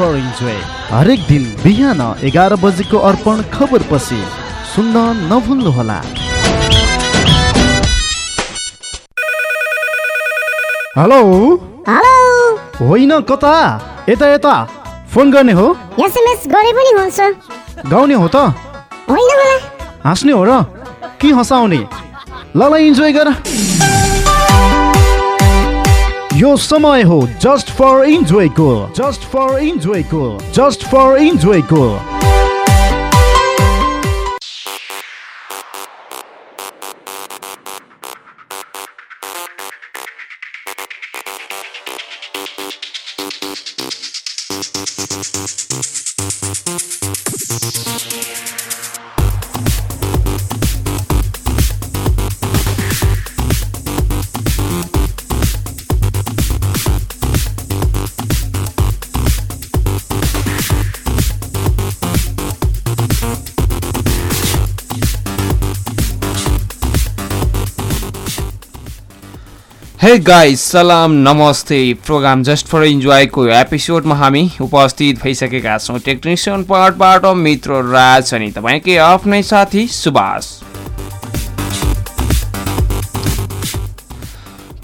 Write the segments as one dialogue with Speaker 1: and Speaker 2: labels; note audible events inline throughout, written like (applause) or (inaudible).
Speaker 1: हरेक दिन बिहान एघार बजेको अर्पण खबर पछि सुन्न नभुल्नुहोला। हेलो?
Speaker 2: हेलो?
Speaker 1: होइन कता? यता यता। फोन गर्ने हो?
Speaker 2: एसएमएस गरे पनि हुन्छ।
Speaker 1: गाउने हो त।
Speaker 2: होइन होला।
Speaker 1: हाँस्ने हो र? के हँसाउने? ल ल इन्जोय गर। यो समय हो जस्ट फर इन्जोयको जस्ट फर इन्जोयको जस्ट फर इन्जोयको
Speaker 3: हे गाइस सलाम नमस्ते प्रोग्राम जस्ट फर इन्जोयको एपिसोडमा हामी उपस्थित भइसकेका छौँ। टेक्निसियन पार्टबाट मित्र राज अनि तपाईँकै आफ्नै साथी सुभाष।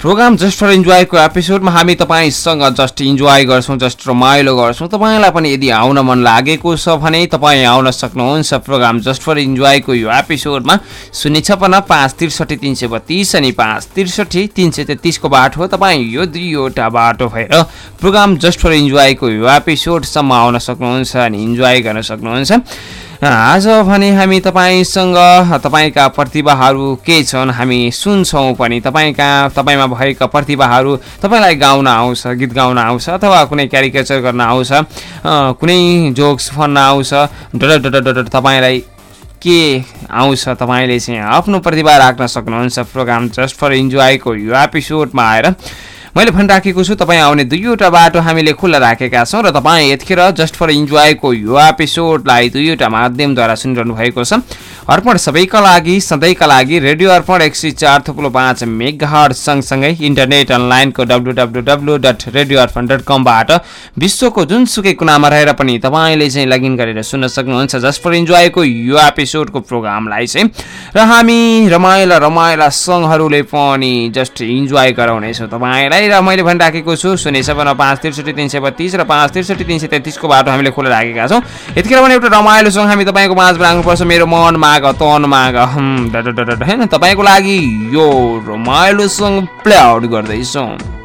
Speaker 3: प्रोग्राम जस्ट फर इन्जोयको एपिसोडमा हामी तपाईँसँग जस्ट इन्जोय गर्छौँ जस्ट रमाइलो गर्छौँ। तपाईँलाई पनि यदि आउन मन लागेको छ भने तपाईँ आउन सक्नुहुन्छ प्रोग्राम जस्ट फर इन्जोयको यो एपिसोडमा। शून्य छपन्न पाँच त्रिसठी तिन सय बत्तिस अनि पाँच त्रिसठी तिन सय तेत्तिसको बाटो तपाईँ यो दुईवटा बाटो भएर प्रोग्राम जस्ट फर इन्जोयको यो एपिसोडसम्म आउन सक्नुहुन्छ अनि इन्जोय गर्न सक्नुहुन्छ। आज भने हामी तपाईँसँग तपाईँका प्रतिभाहरू के छन् हामी सुन्छौँ पनि। तपाईँका तपाईँमा भएका प्रतिभाहरू तपाईँलाई गाउन आउँछ गीत गाउन आउँछ अथवा कुनै क्यारिकेचर गर्न आउँछ कुनै जोक्स भन्न आउँछ डर डर डर तपाईँलाई के आउँछ तपाईँले चाहिँ आफ्नो प्रतिभा राख्न सक्नुहुन्छ प्रोग्राम जस्ट फर इन्जोयको यो एपिसोडमा आएर। मैले भनिराखेको छु तपाईँ आउने दुईवटा बाटो हामीले खुल्ला राखेका छौँ र तपाईँ यतिखेर जस्ट फर इन्जोयको यो एपिसोडलाई दुईवटा माध्यमद्वारा सुनिरहनु भएको छ। अर्पण सबैका लागि सधैँका लागि रेडियो अर्पण एक सय चार थुप्रो पाँच मेगाहर सँगसँगै इन्टरनेट अनलाइनको W W W dot radio Arpan dot कमबाट विश्वको जुनसुकै कुनामा रहेर पनि तपाईँले चाहिँ लगइन गरेर सुन्न सक्नुहुन्छ जस्ट फर इन्जोयको यो एपिसोडको प्रोग्रामलाई चाहिँ। र हामी रमाइला रमाइला सङ्घहरूले पनि जस्ट इन्जोय गराउनेछौँ तपाईँलाई। र मैले भनिराखेको छु शून्य सपन्न पाँच त्रिसठी तिन सय बत्तिस र पाँच त्रिसठी तिन सय तेत्तिसको बाटो हामीले खुला राखेका छौँ। यतिखेर पनि एउटा रमाइलो सङ्ग हामी तपाईँको माझ राख्नुपर्छ मेरो मन माग तन माग। होइन तपाईँको लागि यो रमाइलो सङ्ग प्ले आउट गर्दैछौँ।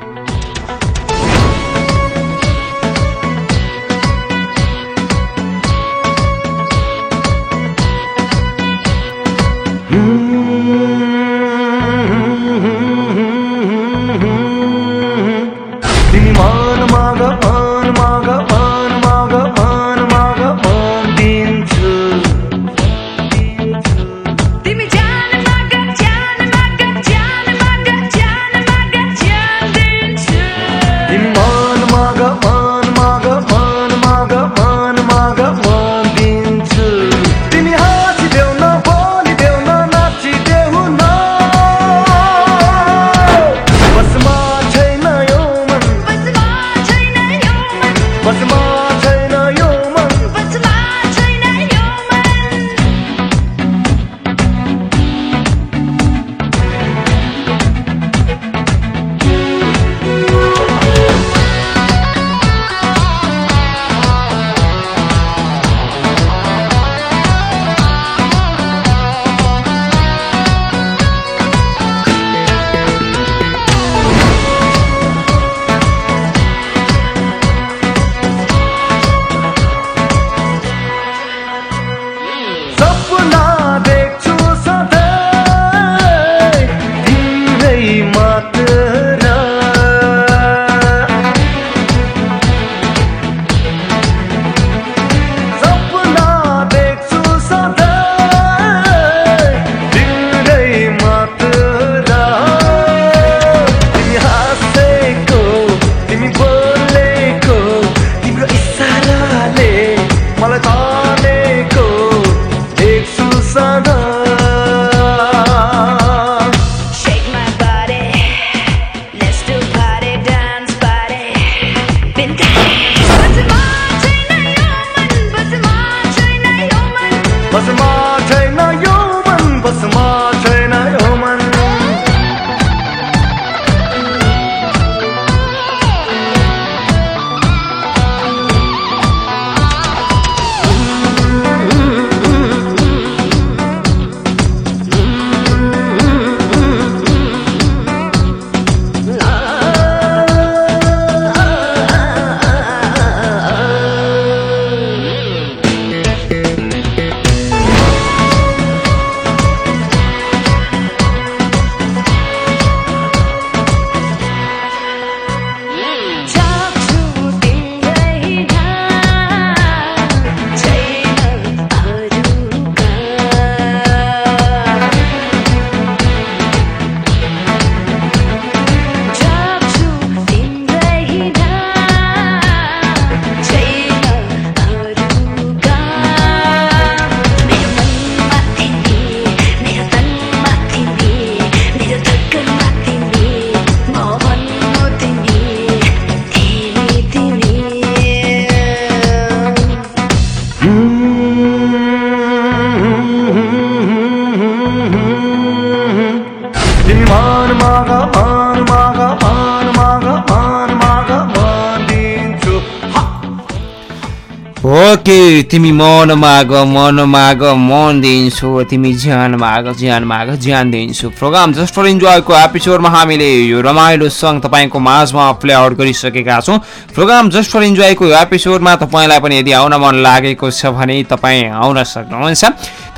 Speaker 3: ओके तिमी मन माग मन माग मन दिन्छु। तिमी ज्यान माग ज्यान माग ज्यान दिन्छु। प्रोग्राम जस्ट फर इन्जोयको एपिसोडमा हामीले यो रमाइलो सङ्ग तपाईँको माझमा प्ले आउट गरिसकेका छौँ। प्रोग्राम जस्ट फर इन्जोयको एपिसोडमा तपाईँलाई पनि यदि आउन मन लागेको छ भने तपाईँ आउन सक्नुहुन्छ।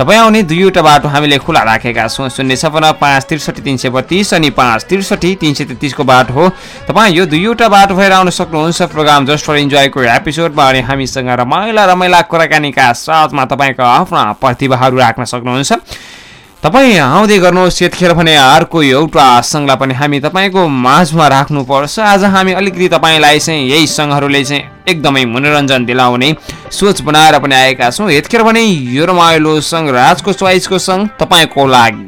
Speaker 3: तपाईँ आउने दुईवटा बाटो हामीले खुला राखेका छौँ। शून्य छपन्न पाँच त्रिसठी तिन सय बत्तिस अनि पाँच त्रिसठी तिन सय तेत्तिसको बाटो हो। तपाईँ यो दुईवटा बाटो भएर आउन सक्नुहुन्छ प्रोग्राम जस्ट फर इन्जोयको एपिसोडमा अनि हामीसँग रमाइला रमाइला कुराकानीका साथमा तपाईँको आफ्ना प्रतिभाहरू राख्न सक्नुहुन्छ। तपाईँ आउँदै गर्नुहोस् यतिखेर भने अर्को एउटा सङ्घलाई पनि हामी तपाईँको माझमा राख्नुपर्छ। आज हामी अलिकति तपाईँलाई चाहिँ यही सङ्घहरूले चाहिँ एकदमै मनोरञ्जन दिलाउने सोच बनाएर पनि आएका छौँ। यतिखेर भने यो रमाइलो सङ्घ राजको चोइसको सङ्घ तपाईँको लागि।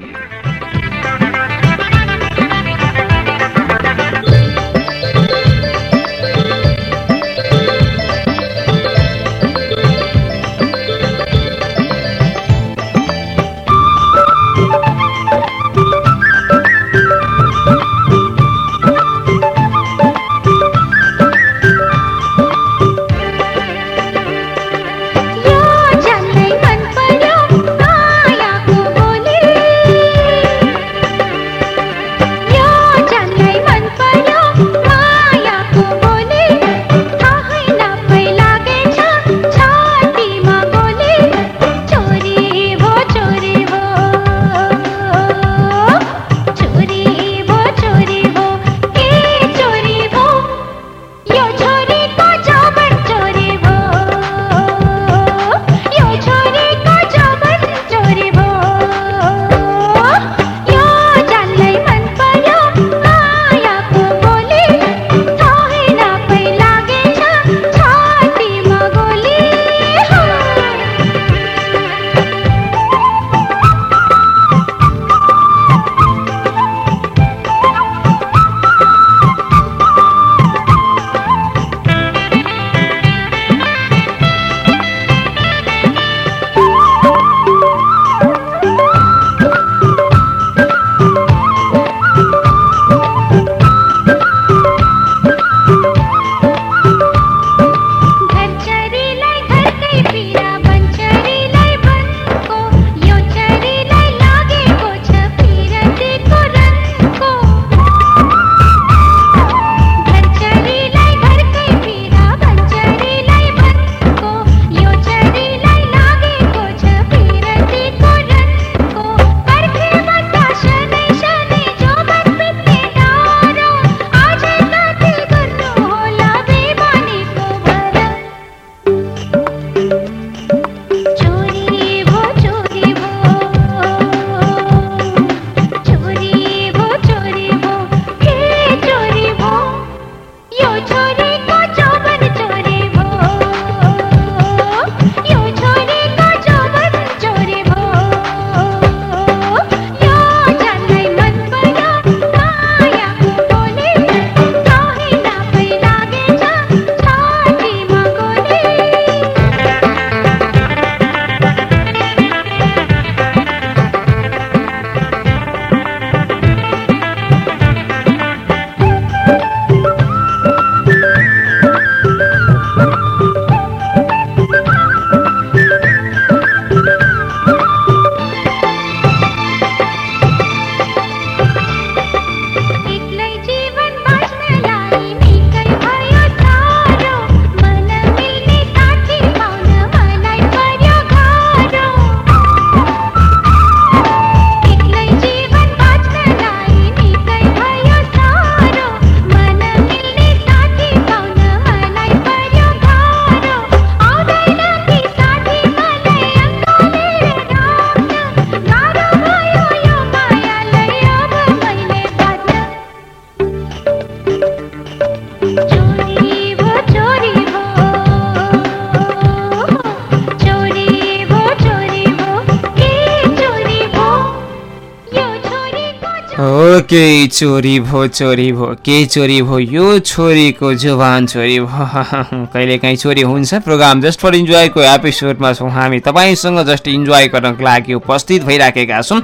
Speaker 3: के चोरी भो चोरी भो के चोरी भो यो छोरीको जुबान चोरी भो (laughs) कहिले काहीँ चोरी हुन्छ प्रोग्राम। जस्ट फर इन्जोयको एपिसोडमा छौँ हामी। तपाईँसँग जस्ट इन्जोय गर्नको लागि उपस्थित भइराखेका छौँ।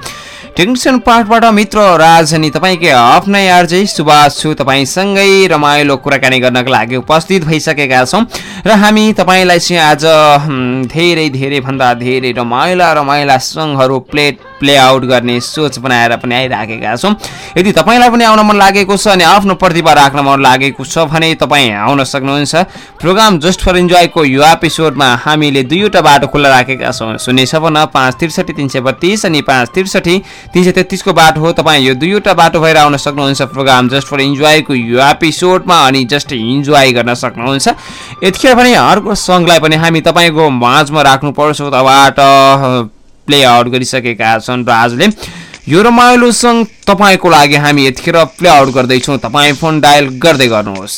Speaker 3: टेक्निसियन पार्टबाट मित्र राज अनि तपाईँकै आफ्नै आर्जै सुभाष छु। तपाईँसँगै रमाइलो कुराकानी गर्नको लागि उपस्थित भइसकेका छौँ। र हामी तपाईँलाई चाहिँ आज धेरै धेरै भन्दा धेरै रमाइला रमाइला सङ्घहरू प्ले प्ले आउट गर्ने सोच बनाएर पनि आइराखेका छौँ। यदि तपाईँलाई पनि आउन मन लागेको छ अनि आफ्नो प्रतिभा राख्न मन लागेको छ भने तपाईँ आउन सक्नुहुन्छ। प्रोग्राम जस्ट फर इन्जोयको यो एपिसोडमा हामीले दुईवटा बाटो खुल्ला राखेका छौँ। शून्य छपन्न पाँच त्रिसठी तिन सय बत्तिस अनि पाँच त्रिसठी तिन सय तेत्तिसको बाटो हो। तपाईँ यो दुईवटा बाटो भएर आउन सक्नुहुन्छ प्रोग्राम जस्ट फर इन्जोयको यो एपिसोडमा अनि जस्ट इन्जोय गर्न सक्नुहुन्छ। यतिखेर पनि अर्को सङ्घलाई पनि हामी तपाईँको माझमा राख्नुपर्छ उताबाट प्ले आउट गरिसकेका छन् राजले यो रमाइलो सङ्ग तपाईँको लागि हामी यतिखेर प्ले आउट गर्दैछौँ। तपाईँ फोन डायल गर्दै गर्नुहोस्।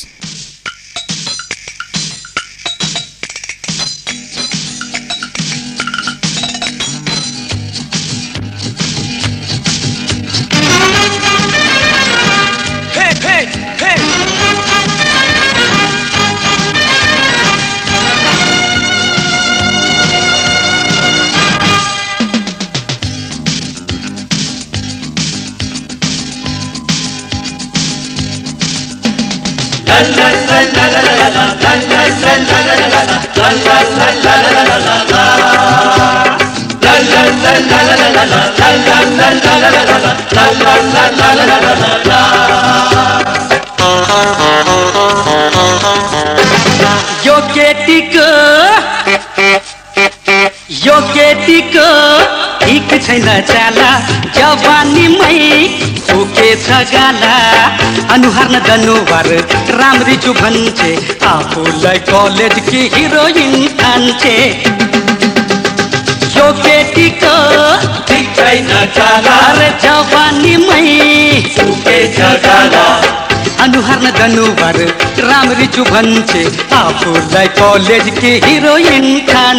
Speaker 4: चाला जवानी मई सुखे सगाला। अनुहार न दनुवार राम रिजु भन्छे आफूलाई कलेज कि हिरोइन ठान्छे यो केटीको न चाला रे जवानी मई सुखे सगाला। अनुहार न दनुवार राम रिजु भन्छे आफूलाई कलेज कि हिरोइन ठान्छे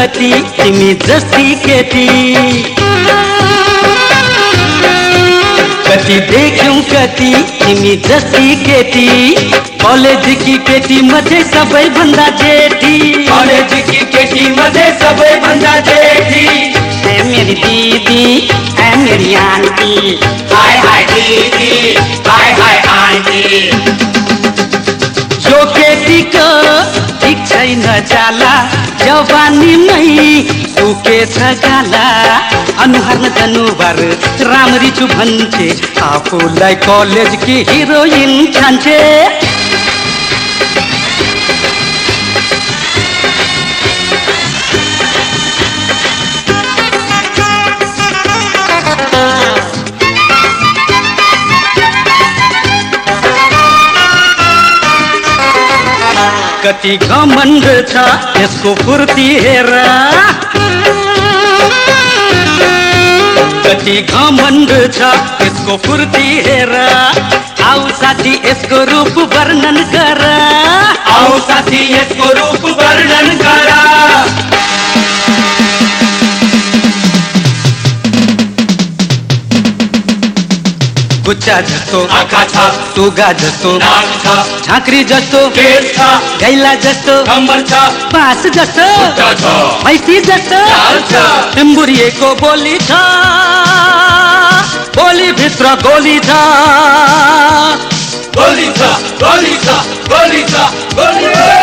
Speaker 4: देख्यौ तिमी जस्ती केटी कति देख्यौ कति तिमी जस्ती केटी कलेज की केटी मध्ये सबैभन्दा जेठी। कलेज की केटी मध्ये सबैभन्दा जेठी। ए मेरी दीदी ए मेरी आंटी। हाय हाय दीदी हाय हाय आंटी। न जाला, जवानी मई सुके छ गाला अनुहार न तनुबार राम्री छु भन्छे आफूलाई कलेजकी हिरोइन ठान्छे कति घमण्ड छ यसको फुर्ती हेर कति घमण्ड छ यसको फुर्ती हेर साथी, इसको रूप वर्णन गर आओ साथी, इसको रूप वर्णन गर गुच्चा जस्तो आँखा छ सुगा जस्तो झाँक्री जस्तो गैला जस्तो छ बाँस जस्तो भैँसी जस्तो एम्बुरिएको बोली छ बोली भित्र गोली छ गोली छ गोली छ गोली छ गोली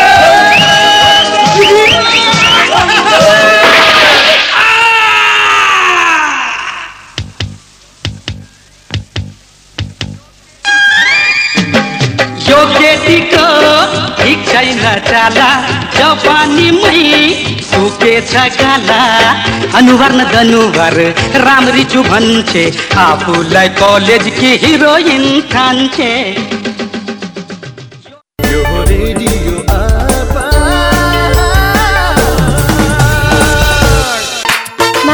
Speaker 4: यो केटीको ठिक छैन चाला जवानीमै सुकेछ गाला अनुहार न जनुहार राम्री छु भन्छे आफूलाई कलेज कि हिरोइन ठान्छे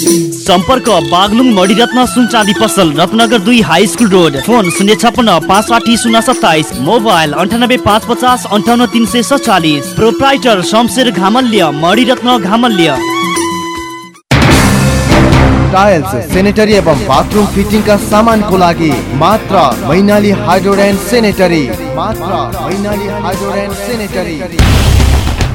Speaker 1: सम्पर्क बागलुङ मणिरत्न सुनचाँदी पसल रत्नगर दुई हाई स्कुल रोड। फोन शून्य छपन्न पाँच साठी शून्य सत्ताइस। मोबाइल अन्ठानब्बे पाँच पचास अन्ठाउन्न तिन सय सत्तालिस proprietor Shamsher Ghamalya Maniratna Ghamalya.
Speaker 5: Tiles sanitary एवं बाथरूम फिटिङका सामानको लागि मात्र मैनाली हाइड्रोड एन्ड सेनेटरी मैनाली हाइड्रोड एन्ड सेनेटरी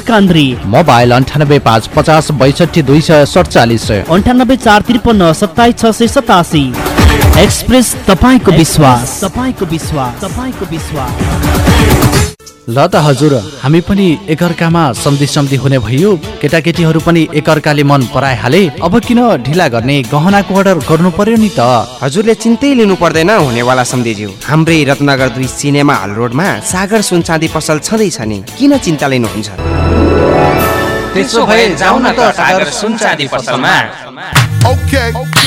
Speaker 1: लकान्द्री
Speaker 6: मोबाइल अन्ठानब्बे पाँच पचास बैसठी दुई सय सडचालिस।
Speaker 1: अन्ठानब्बे चार त्रिपन्न सत्ताइस छ सय सतासी। एक्सप्रेस तपाईँको विश्वास। तपाईँको विश्वास। तपाईँको विश्वास।
Speaker 6: ल त हजुर हामी पनि एकअर्कामा सम्धि सम्धि हुने भयो। केटाकेटीहरू पनि एकअर्काले मन पराइहाले। अब किन ढिला गर्ने गहनाको अर्डर गर्नु पर्यो नि त?
Speaker 7: हजुरले चिन्तै लिनु पर्दैन हुनेवाला सम्धिज्यू हाम्रै रत्नगर दुई सिनेमा हल रोडमा सागर सुन चाँदी पसल छँदैछ नि। किन चिन्ता लिनुहुन्छ?
Speaker 3: त्यसो भए जाउँ न त सागर सुन चाँदी पसलमा
Speaker 8: Okay.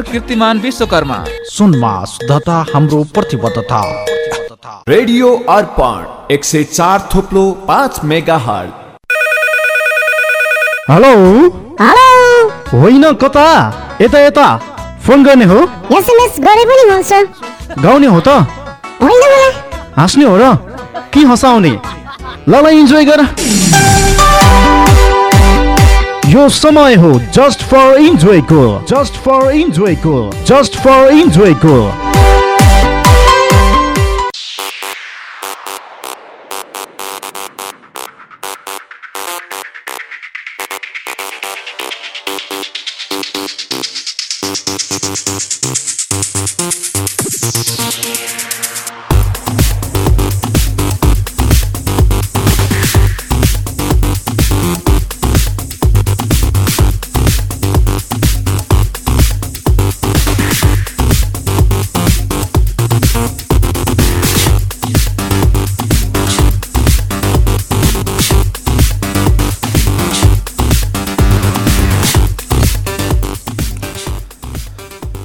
Speaker 9: कीर्तिमान विश्वकर्मा।
Speaker 6: सुनमा शुद्धता हाम्रो प्रतिबद्धता।
Speaker 8: रेडियो अर्पण एक सय चार थोप्लो पाँच मेगा
Speaker 1: हेलो?
Speaker 2: हेलो?
Speaker 1: होइन कता? यता यता। फोन गर्ने हो?
Speaker 2: एसएमएस गरे पनि हुन्छ।
Speaker 1: गाउने हो त।
Speaker 2: होइन
Speaker 1: हाँस्ने हो र? कि हँसाउने? ल ल इन्जोय गर। यो समय हो जस्ट फर इन्जोयको जस्ट फर इन्जोयको जस्ट फर इन्जोयको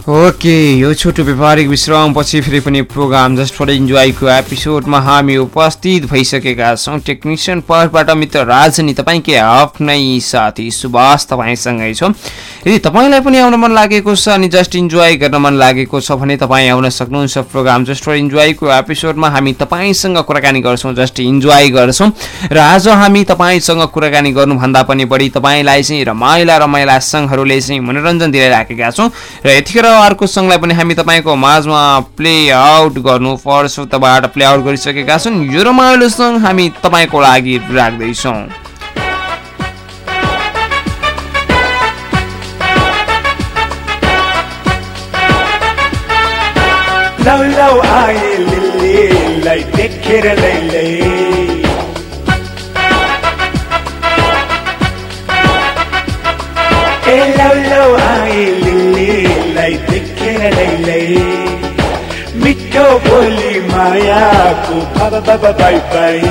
Speaker 3: ओके यो छोटो व्यापारिक विश्रामपछि फेरि पनि प्रोग्राम जस्ट फर इन्जोयको एपिसोडमा हामी उपस्थित भइसकेका छौँ। टेक्निसियन पर्बाट मित्र राजनी तपाईँकै आफ्नै साथी सुभाष तपाईँसँगै छौँ। यदि तपाईँलाई पनि आउन मन लागेको छ अनि जस्ट इन्जोय गर्न मन लागेको छ भने तपाईँ आउन सक्नुहुन्छ प्रोग्राम जस्ट फर इन्जोयको एपिसोडमा। हामी तपाईँसँग कुराकानी गर्छौँ जस्ट इन्जोय गर्छौँ। र आज हामी तपाईँसँग कुराकानी गर्नुभन्दा पनि बढी तपाईँलाई चाहिँ रमाइला रमाइला सङ्घहरूले चाहिँ मनोरञ्जन दिइराखेका छौँ। र यतिखेर अर्को सङ्घलाई पनि हामी तपाईँको माझमा प्ले आउट गर्नु पर्छ। उताबाट प्ले आउट गरिसकेका छौँ यो रमाइलो सङ्घ हामी तपाईँको लागि राख्दैछौँ।
Speaker 10: लौ लौ आए लिल्लीलाई देखेर लैलै ए लौ लौ आए लई मिठो बोली माया को बाई बाई।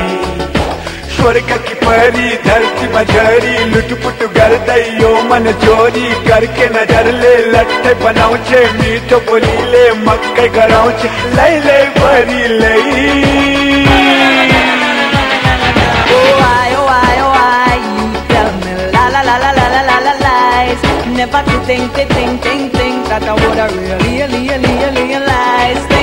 Speaker 10: स्वर्ग की परी, धरती मझरी, लुटपुट कर दइयो मन चोरी करके नज़र ले लट्ठे बनाऊचे मीठो बोली ले
Speaker 11: मक्के कराऊचे लई लई भरी लई। Never to think, to think, think, think that I would have really, really, really realize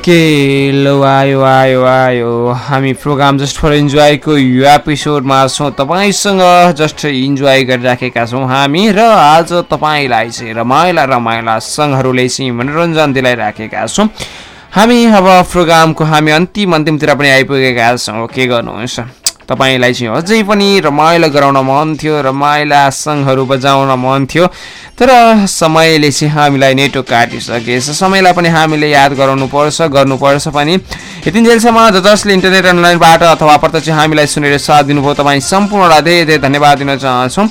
Speaker 10: okay लो
Speaker 3: आयो आयो आयो हामी प्रोग्राम जस्ट फर इन्जोयको यो एपिसोडमा छौँ तपाईँसँग जस्ट इन्जोय गरिराखेका छौँ हामी र आज तपाईँलाई चाहिँ रमाइला रमाइला सङ्घहरूले चाहिँ मनोरञ्जन दिलाइराखेका छौँ। हामी अब प्रोग्रामको हामी अन्तिम अन्तिमतिर पनि आइपुगेका छौँ। के गर्नुहुन्छ तपाईँलाई चाहिँ अझै पनि रमाइलो गराउन मन थियो रमाइला सङ्घहरू बजाउन मन थियो। तर समयले चाहिँ हामीलाई नेटो काटिसकेछ। समयलाई पनि हामीले याद गराउनु पर्छ गर्नुपर्छ पनि। यतिन्जेलसम्म ज- जसले इन्टरनेट अनलाइनबाट अथवा प्रत्यक्ष हामीलाई सुनेर साथ दिनुभयो। तपाईँ सम्पूर्णलाई धेरै धेरै धन्यवाद दिन चाहन्छौँ।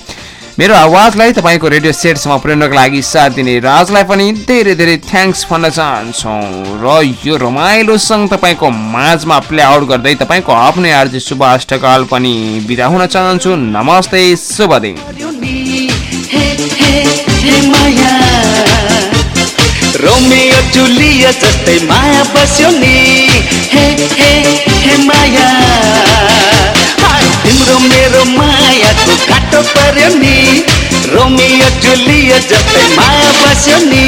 Speaker 3: मेरो आवाजलाई तपाईँको रेडियो सेटसम्म पुर्याउनको लागि साथ दिने राजलाई पनि धेरै धेरै थ्याङ्क्स भन्न चाहन्छौँ। र यो रमाइलो सङ्ग तपाईँको माझमा प्ले आउट गर्दै तपाईँको आफ्नै आर्जी सुभाष ढकाल पनि बिदा हुन चाहन्छु। नमस्ते शुभ दिन।
Speaker 4: रोमियो जुलिया जस्तै माया बस्यो नि। हे हे हे माया। तिम्रो मेरो मायाको काटो पर्यो नि रोमियो जुलिया जस्तै माया बस्यो नि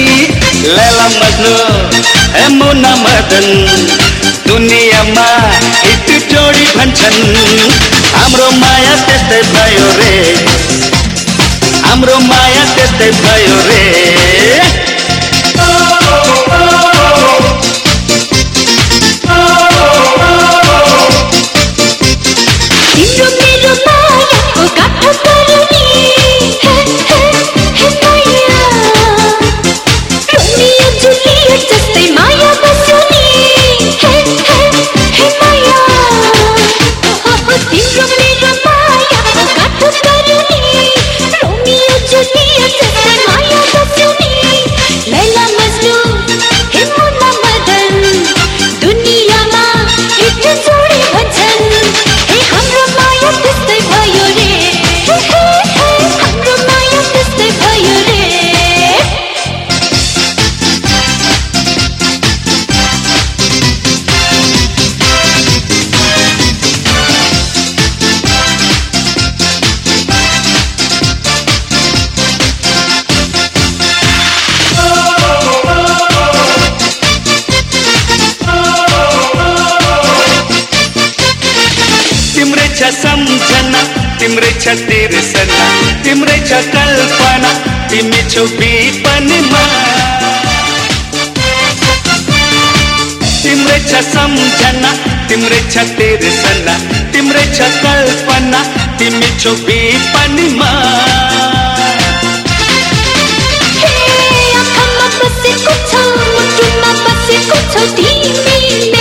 Speaker 4: लैला मज्नु, हे मुना मदन दुनियाँमा यति जोडी भन्छन् हाम्रो माया त्यस्तै भयो रे, हाम्रो माया त्यस्तै भयो रे।
Speaker 12: तिम्रै
Speaker 4: छ तिर्सना तिम्रै छ कल्पना तिमी छौ विपनमा तिम्रै छ सम्झना तिम्रै छ तिर्सना तिम्रै छ कल्पना तिमी छौ विपनमा
Speaker 12: बसेको छौ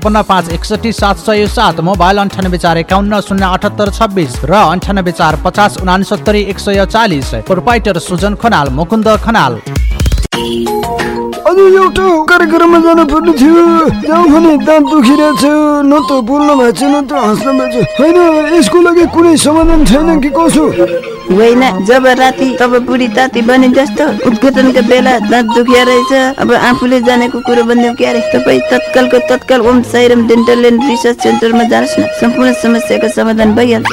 Speaker 6: छपन्न पाँच एकसठी सात सय सात मोबाइल अन्ठानब्बे चार एकाउन्न शून्य अठहत्तर छब्बिस र अन्ठानब्बे चार पचास उनासत्तरी एक सय चालिस प्रोपाइटर सुजन खनाल मुकुन्द खनाल।
Speaker 13: यसको लागि कुनै समाधान छैन कि कसो?
Speaker 14: होइन जब राति तब बुढी ताती बने जस्तो उद्घाटनको बेला दाँत दुखिया रहेछ। अब आफूले जानेको कुरो बनिदिउँ क्यारे तपाईँ तत्कालको तत्काल Om Sairam dental and research सेन्टरमा जानुहोस् न। सम्पूर्ण समस्याको समाधान भइहाल्छ।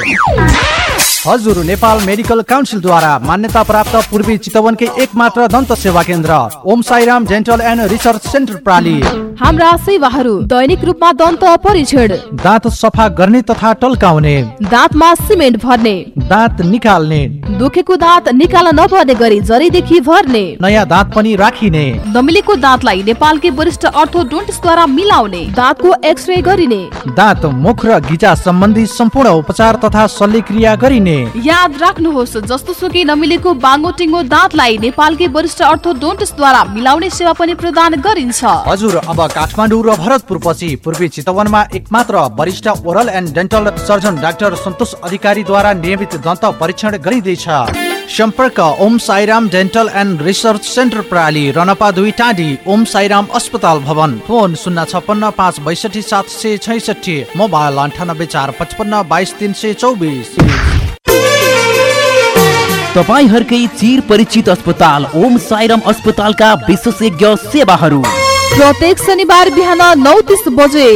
Speaker 6: हजुर नेपाल मेडिकल काउन्सिलद्वारा मान्यता प्राप्त पूर्वी चितवनकै एकमात्र दन्त सेवा केन्द्र Om Sairam dental and research centre प्राली।
Speaker 15: हाम्रा सेवाहरू दैनिक रूपमा दन्त परीक्षण
Speaker 6: दाँत सफा गर्ने तथा टल्काउने।
Speaker 15: दाँतमा सिमेन्ट भर्ने।
Speaker 6: दाँत निकाल्ने।
Speaker 15: दुखेको दाँत निकाल्न नपर्ने गरी जरीदेखि भर्ने।
Speaker 6: नयाँ दाँत पनि राखिने।
Speaker 15: नमिलेको दाँतलाई नेपालकै वरिष्ठ अर्थोडोन्टिस्टद्वारा मिलाउने। दाँतको एक्सरे गरिने।
Speaker 6: दाँत मुख र गिजा सम्बन्धी सम्पूर्ण उपचार तथा शल्यक्रिया गरिने।
Speaker 15: याद राख्नुहोस् जस्तो सुकै नमिलेको बाङ्गो टिङ्गो दाँतलाई नेपालकै वरिष्ठ अर्थोडोन्टिस्टद्वारा मिलाउने सेवा पनि प्रदान गरिन्छ।
Speaker 6: हजुर अब काठमाडौँ र भरतपुर पछि पूर्वी चितवनमा एकमात्र वरिष्ठ oral and dental surgeon doctor Santosh अधिकारीद्वारा नियमित दन्त परीक्षण गरिँदैछ सम्पर्क Om Sairam dental and research centre प्राली रनपा दुई टाँडी ओम साईराम अस्पताल भवन। फोन शून्य छप्पन्न पाँच बैसठी सात सय छैसठी मोबाइल अन्ठानब्बे चार पचपन्न बाइस तिन सय चौबिस।
Speaker 16: तपाईँहरूकै चिर परिचित अस्पताल ओम साईराम अस्पतालका विशेषज्ञ सेवाहरू।
Speaker 15: प्रत्येक शनिबार बिहान नौ तिस बजे